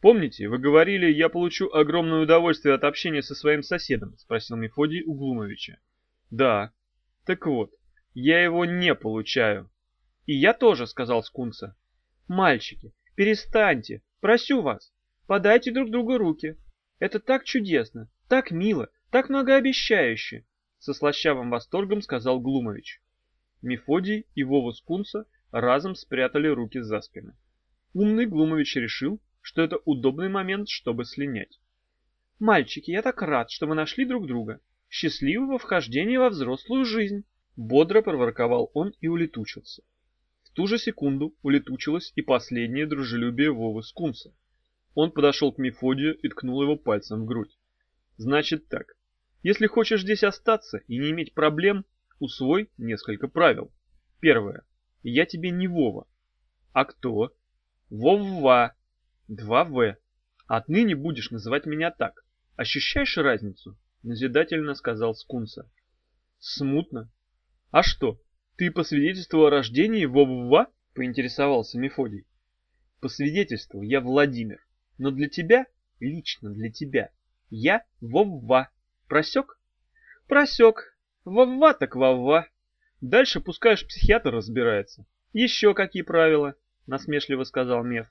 Помните, вы говорили, я получу огромное удовольствие от общения со своим соседом? Спросил Мефодий у Глумовича. Да. Так вот, я его не получаю. И я тоже, сказал Скунса. Мальчики, перестаньте, просю вас, подайте друг другу руки. Это так чудесно, так мило, так многообещающе, со слащавым восторгом сказал Глумович. Мефодий и Вова Скунса разом спрятали руки за спины. Умный Глумович решил, что это удобный момент, чтобы слинять. «Мальчики, я так рад, что мы нашли друг друга. Счастливого вхождения во взрослую жизнь!» Бодро проворковал он и улетучился. В ту же секунду улетучилось и последнее дружелюбие Вовы Скунса. Он подошел к Мефодию и ткнул его пальцем в грудь. «Значит так, если хочешь здесь остаться и не иметь проблем, усвой несколько правил. Первое. Я тебе не Вова. А кто? Вова. 2В. Отныне будешь называть меня так. Ощущаешь разницу? Назидательно сказал Скунса. Смутно. А что, ты по свидетельству о рождении Вовува? Поинтересовался Мефодий. По свидетельству я Владимир. Но для тебя, лично для тебя, я Вовва. Просек? Просек. Вовва так вовва. Дальше пускаешь психиатр разбирается. Еще какие правила? Насмешливо сказал Меф.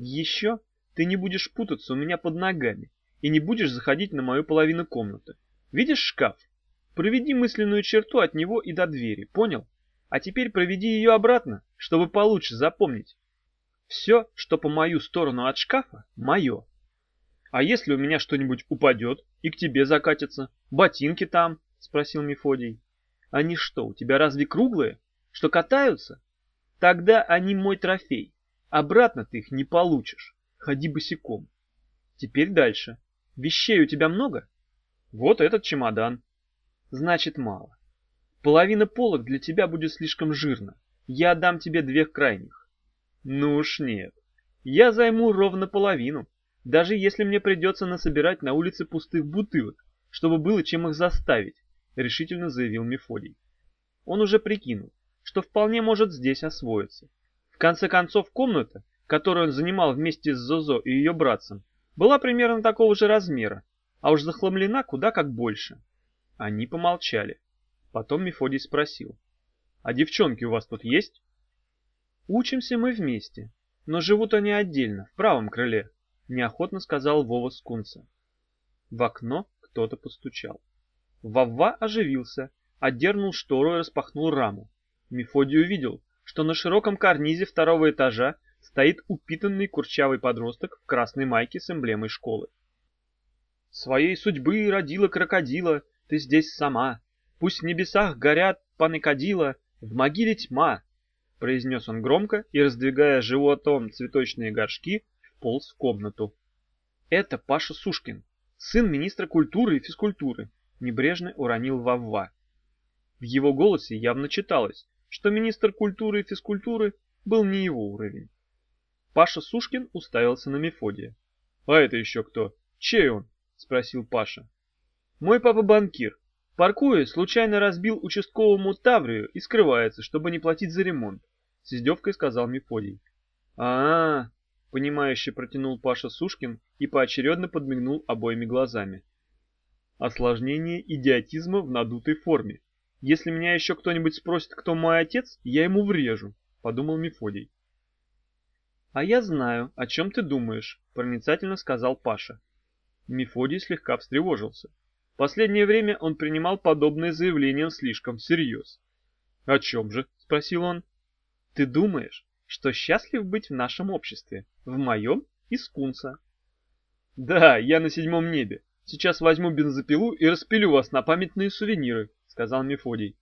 Еще ты не будешь путаться у меня под ногами и не будешь заходить на мою половину комнаты. Видишь шкаф? Проведи мысленную черту от него и до двери, понял? А теперь проведи ее обратно, чтобы получше запомнить. Все, что по мою сторону от шкафа, мое. А если у меня что-нибудь упадет и к тебе закатится? Ботинки там? Спросил Мефодий. Они что, у тебя разве круглые? Что катаются? Тогда они мой трофей. Обратно ты их не получишь. Ходи босиком. Теперь дальше. Вещей у тебя много? Вот этот чемодан. Значит, мало. Половина полок для тебя будет слишком жирно. Я отдам тебе две крайних. Ну уж нет. Я займу ровно половину, даже если мне придется насобирать на улице пустых бутылок, чтобы было чем их заставить, решительно заявил Мефодий. Он уже прикинул, что вполне может здесь освоиться. Конце концов, комната, которую он занимал вместе с Зозо и ее братцем, была примерно такого же размера, а уж захламлена куда как больше. Они помолчали. Потом Мефодий спросил. «А девчонки у вас тут есть?» «Учимся мы вместе, но живут они отдельно, в правом крыле», — неохотно сказал Вова Скунса. В окно кто-то постучал. Вовва оживился, отдернул штору и распахнул раму. Мефодий увидел, что на широком карнизе второго этажа стоит упитанный курчавый подросток в красной майке с эмблемой школы. «Своей судьбы родила крокодила, ты здесь сама. Пусть в небесах горят паныкодила, в могиле тьма!» произнес он громко и, раздвигая животом цветочные горшки, вполз в комнату. «Это Паша Сушкин, сын министра культуры и физкультуры», небрежно уронил Вавва. В его голосе явно читалось, что министр культуры и физкультуры был не его уровень. Паша Сушкин уставился на Мефодия. «А это еще кто? Чей он?» — спросил Паша. «Мой папа банкир. Паркуя, случайно разбил участковому Таврию и скрывается, чтобы не платить за ремонт», — с издевкой сказал Мефодий. а, -а, -а понимающе протянул Паша Сушкин и поочередно подмигнул обоими глазами. Осложнение идиотизма в надутой форме. Если меня еще кто-нибудь спросит, кто мой отец, я ему врежу, подумал Мефодий. А я знаю, о чем ты думаешь, проницательно сказал Паша. Мефодий слегка встревожился. Последнее время он принимал подобные заявления слишком всерьез. «О чем же?» — спросил он. «Ты думаешь, что счастлив быть в нашем обществе, в моем и скунса?» «Да, я на седьмом небе. Сейчас возьму бензопилу и распилю вас на памятные сувениры», сказал Мефодий.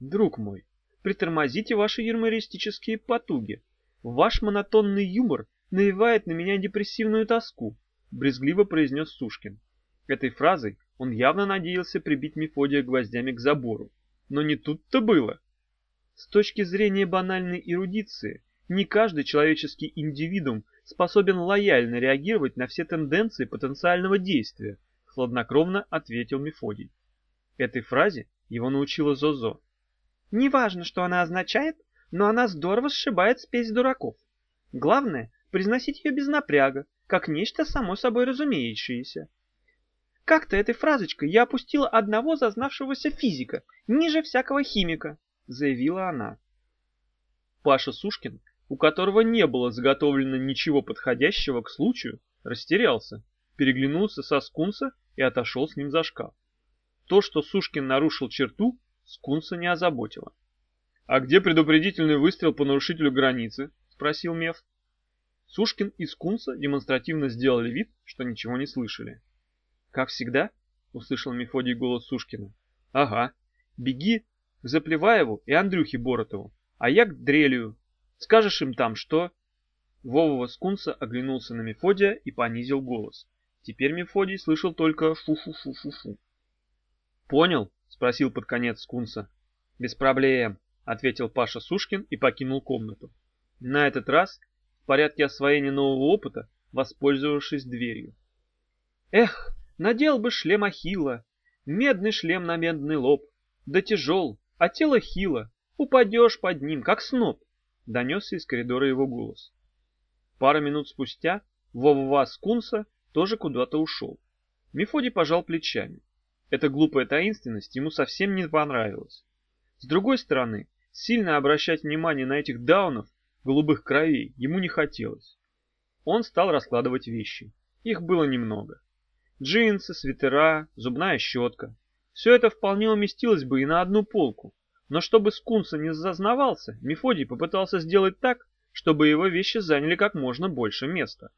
Друг мой, притормозите ваши юмористические потуги. Ваш монотонный юмор навевает на меня депрессивную тоску, брезгливо произнес Сушкин. Этой фразой он явно надеялся прибить Мефодия гвоздями к забору. Но не тут-то было. С точки зрения банальной эрудиции, не каждый человеческий индивидуум способен лояльно реагировать на все тенденции потенциального действия, хладнокровно ответил Мефодий. Этой фразе его научила Зозо. Неважно, что она означает, но она здорово сшибает спесь дураков. Главное, произносить ее без напряга, как нечто само собой разумеющееся. Как-то этой фразочкой я опустила одного зазнавшегося физика, ниже всякого химика, заявила она. Паша Сушкин, у которого не было заготовлено ничего подходящего к случаю, растерялся, переглянулся со скунса и отошел с ним за шкаф. То, что Сушкин нарушил черту, скунса не озаботило. «А где предупредительный выстрел по нарушителю границы?» — спросил Меф. Сушкин и Скунса демонстративно сделали вид, что ничего не слышали. «Как всегда?» — услышал Мефодий голос Сушкина. «Ага. Беги к Заплеваеву и Андрюхе Боротову, а я к Дрелию. Скажешь им там, что...» Вова Скунса оглянулся на Мефодия и понизил голос. Теперь Мефодий слышал только фу-фу-фу-фу-фу. «Понял?» — спросил под конец Скунса. «Без проблем», — ответил Паша Сушкин и покинул комнату. На этот раз в порядке освоения нового опыта, воспользовавшись дверью. «Эх, надел бы шлем Ахилла, медный шлем на медный лоб, да тяжел, а тело хило, упадешь под ним, как сноп», — донесся из коридора его голос. Пару минут спустя Вова Скунса тоже куда-то ушел. Мефодий пожал плечами. Эта глупая таинственность ему совсем не понравилась. С другой стороны, сильно обращать внимание на этих даунов, голубых кровей, ему не хотелось. Он стал раскладывать вещи. Их было немного. Джинсы, свитера, зубная щетка. Все это вполне уместилось бы и на одну полку. Но чтобы Скунса не зазнавался, Мефодий попытался сделать так, чтобы его вещи заняли как можно больше места.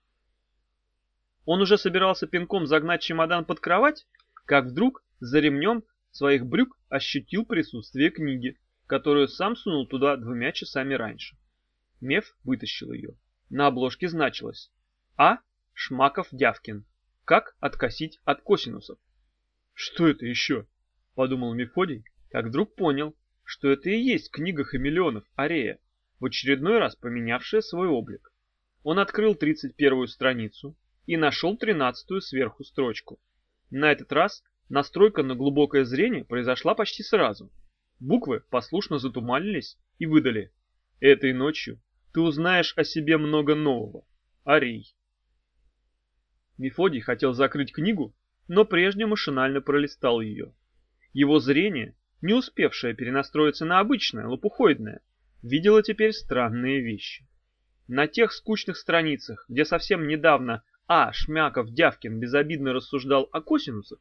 Он уже собирался пинком загнать чемодан под кровать, как вдруг за ремнем своих брюк ощутил присутствие книги, которую сам сунул туда двумя часами раньше. Меф вытащил ее. На обложке значилось «А. Шмаков-Дявкин. Как откосить от косинусов». «Что это еще?» — подумал Мефодий, как вдруг понял, что это и есть книга хамелеонов Арея, в очередной раз поменявшая свой облик. Он открыл 31-ю страницу и нашел 13-ю сверху строчку. На этот раз Настройка на глубокое зрение произошла почти сразу. Буквы послушно затуманились и выдали. Этой ночью ты узнаешь о себе много нового. Арий. Мефодий хотел закрыть книгу, но прежде машинально пролистал ее. Его зрение, не успевшее перенастроиться на обычное, лопухоидное, видело теперь странные вещи. На тех скучных страницах, где совсем недавно А. Шмяков-Дявкин безобидно рассуждал о косинусах,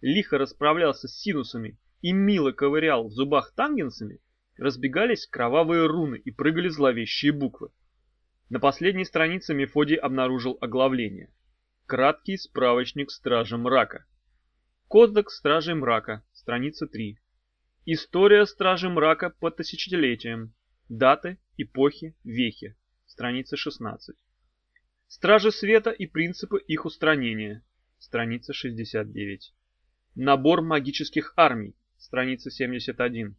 лихо расправлялся с синусами и мило ковырял в зубах тангенсами, разбегались кровавые руны и прыгали зловещие буквы. На последней странице Мефодий обнаружил оглавление. Краткий справочник Стражи Мрака. Кодекс Стражей Мрака, страница 3. История Стражи Мрака по тысячелетиям. Даты, эпохи, вехи, страница 16. Стражи Света и принципы их устранения, страница 69. Набор магических армий, страница 71.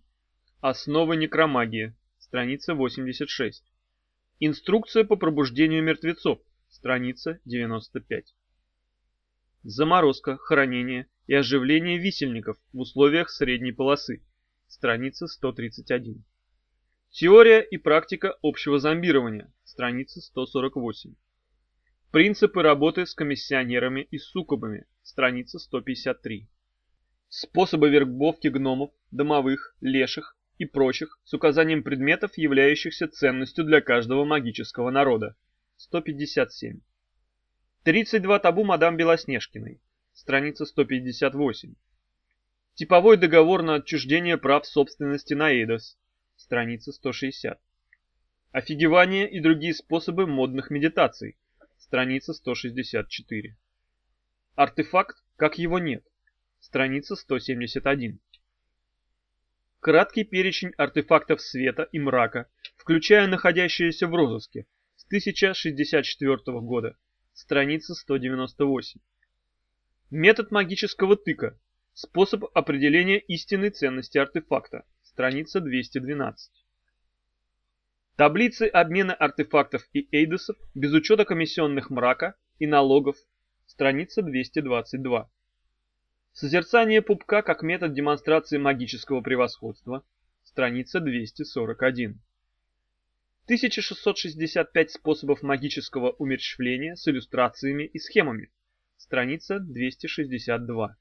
Основы некромагии, страница 86. Инструкция по пробуждению мертвецов, страница 95. Заморозка, хранение и оживление висельников в условиях средней полосы, страница 131. Теория и практика общего зомбирования, страница 148. Принципы работы с комиссионерами и суккубами, страница 153. Способы вербовки гномов, домовых, леших и прочих с указанием предметов, являющихся ценностью для каждого магического народа. 157. 32 табу мадам Белоснежкиной. Страница 158. Типовой договор на отчуждение прав собственности на Эйдос. Страница 160. Офигевание и другие способы модных медитаций. Страница 164. Артефакт, как его нет страница 171. Краткий перечень артефактов света и мрака, включая находящиеся в розыске, с 1064 года, страница 198. Метод магического тыка, способ определения истинной ценности артефакта, страница 212. Таблицы обмена артефактов и эйдосов без учета комиссионных мрака и налогов, страница 222. Созерцание пупка как метод демонстрации магического превосходства. Страница 241. 1665 способов магического умерщвления с иллюстрациями и схемами. Страница 262.